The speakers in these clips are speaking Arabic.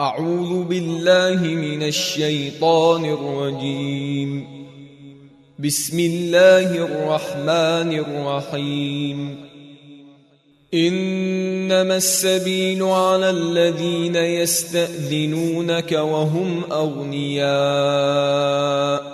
أعوذ بالله من الشيطان الرجيم. بسم الله الرحمن الرحيم. إنما السبيل على الذين يستأذنونك وهم أغنياء.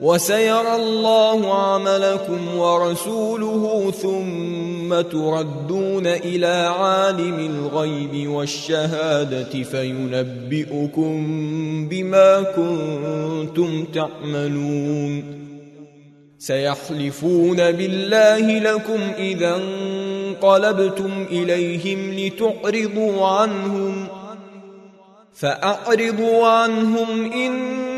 وسيرى الله عملكم ورسوله ثم تردون إلى عالم الغيب والشهادة فينبئكم بما كنتم تعملون. سيحلفون بالله لكم إذا انقلبتم إليهم لتعرضوا عنهم فأعرضوا عنهم إن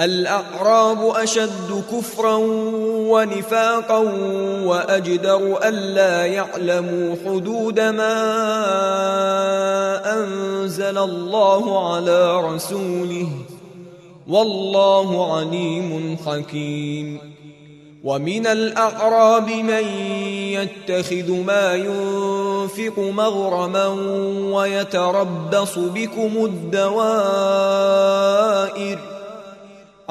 الأعراب أشد كفرا ونفاقا وأجدر ألا يعلموا حدود ما أنزل الله على رسوله. والله عليم حكيم. ومن الأعراب من يتخذ ما ينفق مغرما ويتربص بكم الدوائر.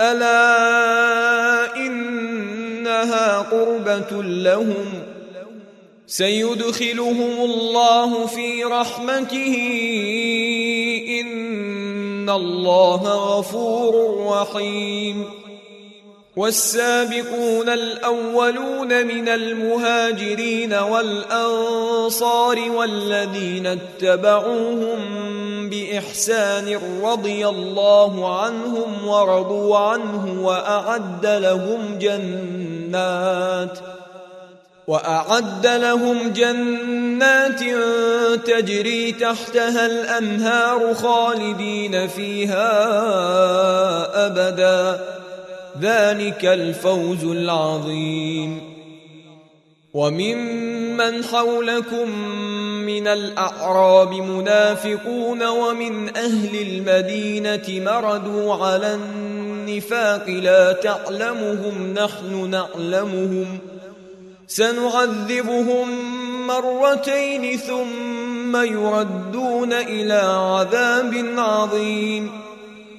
ألا إنها قربة لهم سيدخلهم الله في رحمته إن الله غفور رحيم والسابقون الأولون من المهاجرين والأنصار والذين اتبعوهم بإحسان رضي الله عنهم ورضوا عنه وأعد لهم جنات وأعد لهم جنات تجري تحتها الأنهار خالدين فيها أبداً ذلك الفوز العظيم. وممن حولكم من الأعراب منافقون ومن أهل المدينة مردوا على النفاق لا تعلمهم نحن نعلمهم. سنعذبهم مرتين ثم يردون إلى عذاب عظيم.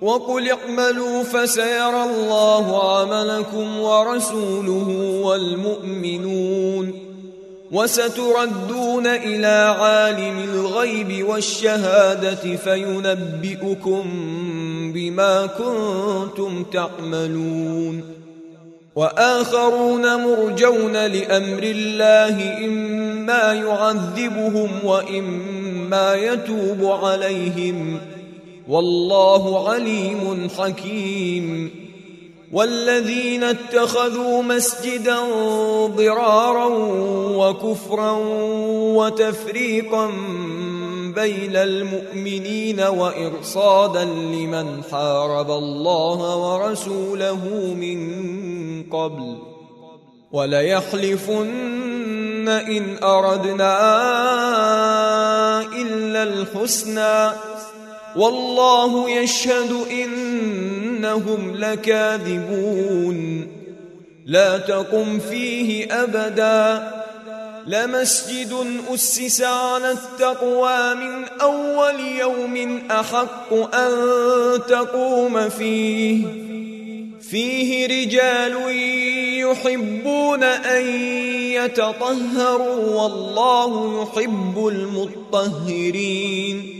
وقل اعملوا فسيرى الله عملكم ورسوله والمؤمنون وستردون إلى عالم الغيب والشهاده فينبئكم بما كنتم تعملون واخرون مرجون لامر الله اما يعذبهم واما يتوب عليهم والله عليم حكيم. والذين اتخذوا مسجدا ضرارا وكفرا وتفريقا بين المؤمنين وإرصادا لمن حارب الله ورسوله من قبل. وليحلفن إن أردنا إلا الحسنى. والله يشهد إنهم لكاذبون. لا تقم فيه أبدا. لمسجد أسس على التقوى من أول يوم أحق أن تقوم فيه. فيه رجال يحبون أن يتطهروا والله يحب المطهرين.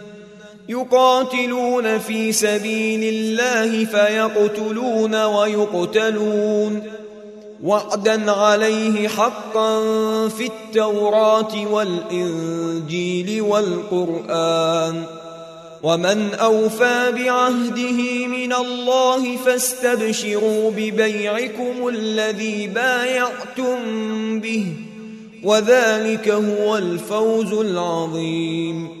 يقاتلون في سبيل الله فيقتلون ويقتلون. وعدا عليه حقا في التوراة والإنجيل والقرآن. ومن أوفى بعهده من الله فاستبشروا ببيعكم الذي بايعتم به وذلك هو الفوز العظيم.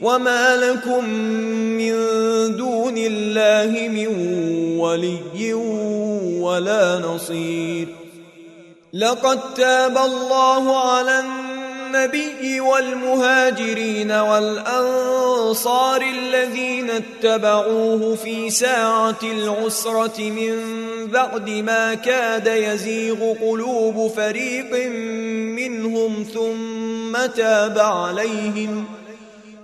وما لكم من دون الله من ولي ولا نصير لقد تاب الله على النبي والمهاجرين والانصار الذين اتبعوه في ساعه العسره من بعد ما كاد يزيغ قلوب فريق منهم ثم تاب عليهم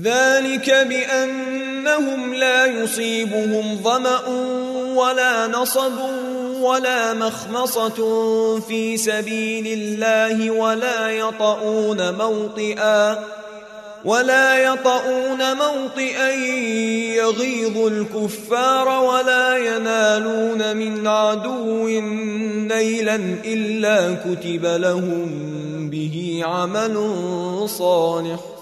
ذلك بأنهم لا يصيبهم ظمأ ولا نصب ولا مخمصة في سبيل الله ولا يطؤون موطئا ولا يطؤون موطئا يغيظ الكفار ولا ينالون من عدو نيلا إلا كتب لهم به عمل صالح.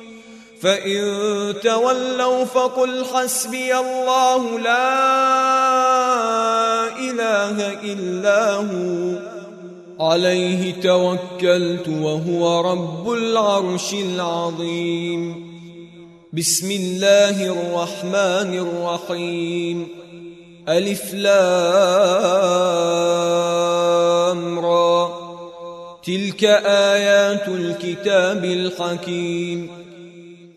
فإن تولوا فقل حسبي الله لا إله إلا هو. عليه توكلت وهو رب العرش العظيم. بسم الله الرحمن الرحيم. ألف لام را. تلك آيات الكتاب الحكيم.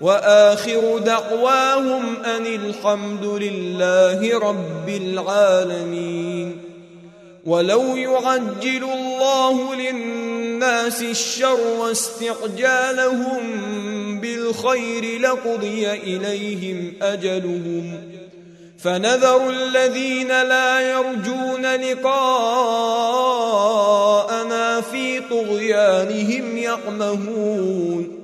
وآخر دعواهم أن الحمد لله رب العالمين. ولو يعجل الله للناس الشر واستعجالهم بالخير لقضي إليهم أجلهم. فنذر الذين لا يرجون لقاءنا في طغيانهم يعمهون.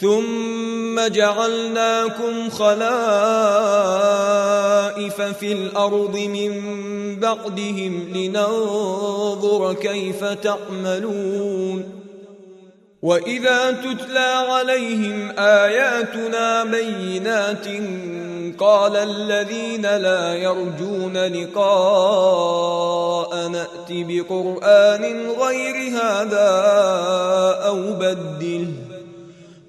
ثم جعلناكم خلائف في الأرض من بعدهم لننظر كيف تعملون. وإذا تتلى عليهم آياتنا بينات قال الذين لا يرجون لقاء نات بقرآن غير هذا أو بدله.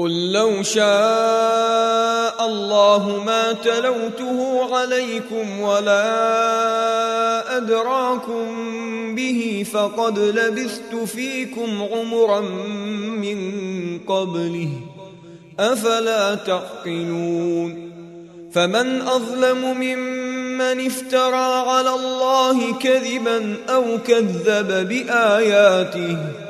قل لو شاء الله ما تلوته عليكم ولا أدراكم به فقد لبثت فيكم عمرا من قبله أفلا تعقلون فمن أظلم ممن افترى على الله كذبا أو كذب بآياته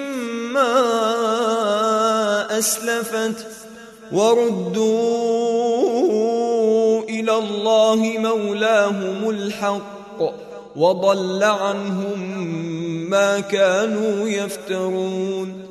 أسلفت وردوا إلى الله مولاهم الحق وضل عنهم ما كانوا يفترون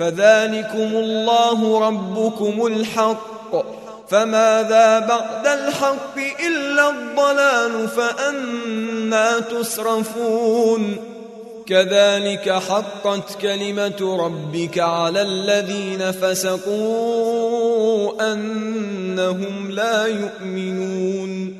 فذلكم الله ربكم الحق. فماذا بعد الحق إلا الضلال فأنا تصرفون. كذلك حقت كلمة ربك على الذين فسقوا أنهم لا يؤمنون.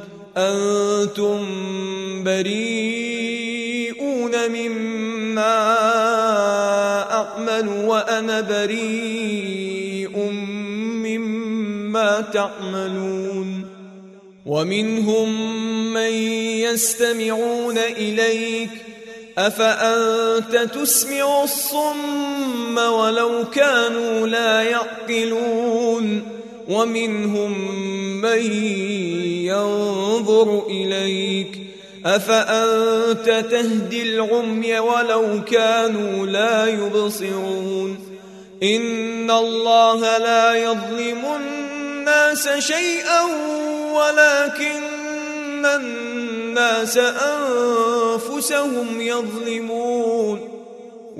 أنتم بريئون مما أعمل وأنا بريء مما تعملون ومنهم من يستمعون إليك أفأنت تسمع الصم ولو كانوا لا يعقلون ومنهم من ينظر إليك أفأنت تهدي العمي ولو كانوا لا يبصرون إن الله لا يظلم الناس شيئا ولكن الناس أنفسهم يظلمون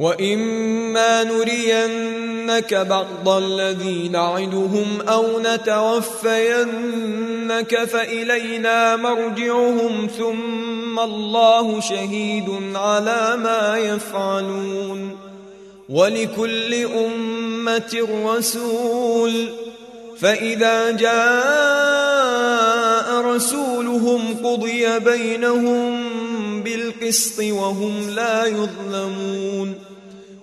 واما نرينك بعض الذي نعدهم أو نتوفينك فالينا مرجعهم ثم الله شهيد على ما يفعلون ولكل امه رسول فاذا جاء رسولهم قضي بينهم بالقسط وهم لا يظلمون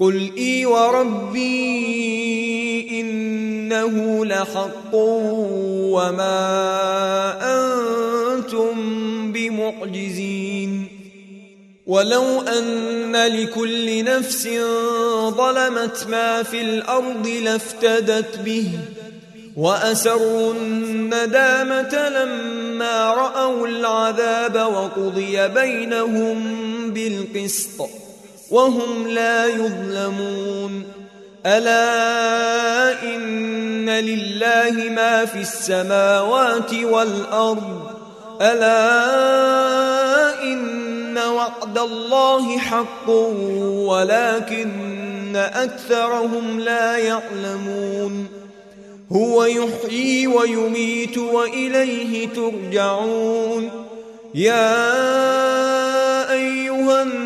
قل اي وربي انه لحق وما أنتم بمعجزين ولو ان لكل نفس ظلمت ما في الأرض لافتدت به واسروا الندامه لما راوا العذاب وقضي بينهم بالقسط وهم لا يظلمون. ألا إن لله ما في السماوات والأرض. ألا إن وعد الله حق ولكن أكثرهم لا يعلمون. هو يحيي ويميت وإليه ترجعون. يا أيها الناس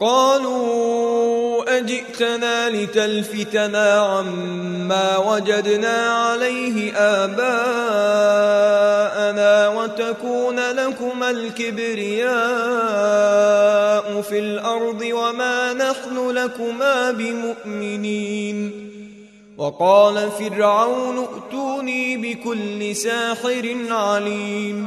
قالوا أجئتنا لتلفتنا عما وجدنا عليه آباءنا وتكون لكما الكبرياء في الأرض وما نحن لكما بمؤمنين. وقال فرعون ائتوني بكل ساحر عليم.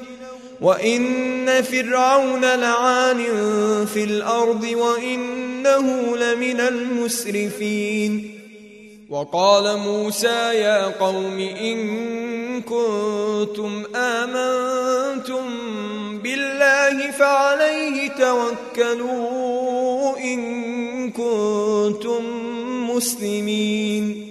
وإن فرعون لعان في الأرض وإنه لمن المسرفين وقال موسى يا قوم إن كنتم آمنتم بالله فعليه توكلوا إن كنتم مسلمين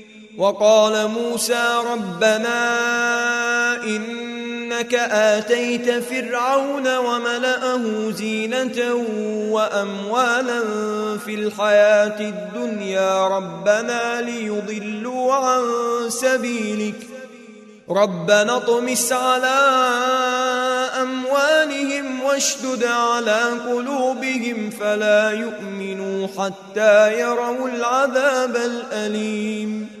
وقال موسى ربنا إنك آتيت فرعون وملأه زينة وأموالا في الحياة الدنيا ربنا ليضلوا عن سبيلك ربنا اطمس على أموالهم واشدد على قلوبهم فلا يؤمنوا حتى يروا العذاب الأليم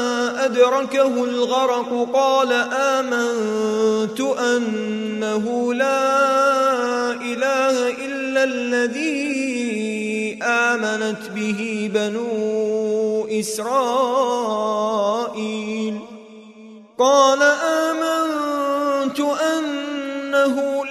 أدركه الغرق قال آمنت أنه لا إله إلا الذي آمنت به بنو إسرائيل. قال آمنت أنه لا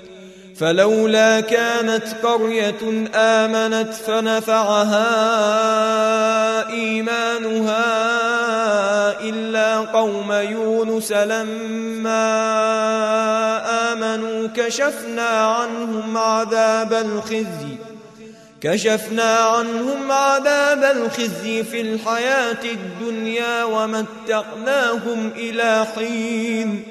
فلولا كانت قرية آمنت فنفعها إيمانها إلا قوم يونس لما آمنوا كشفنا عنهم عذاب الخزي كشفنا عنهم عذاب الخزي في الحياة الدنيا ومتعناهم إلى حين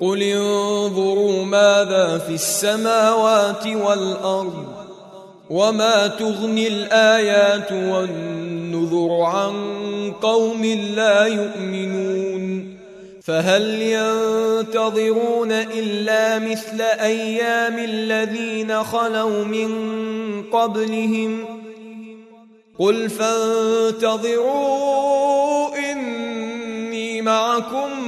قل انظروا ماذا في السماوات والأرض وما تغني الآيات والنذر عن قوم لا يؤمنون فهل ينتظرون إلا مثل أيام الذين خلوا من قبلهم قل فانتظروا إني معكم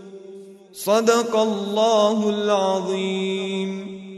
صدق الله العظيم.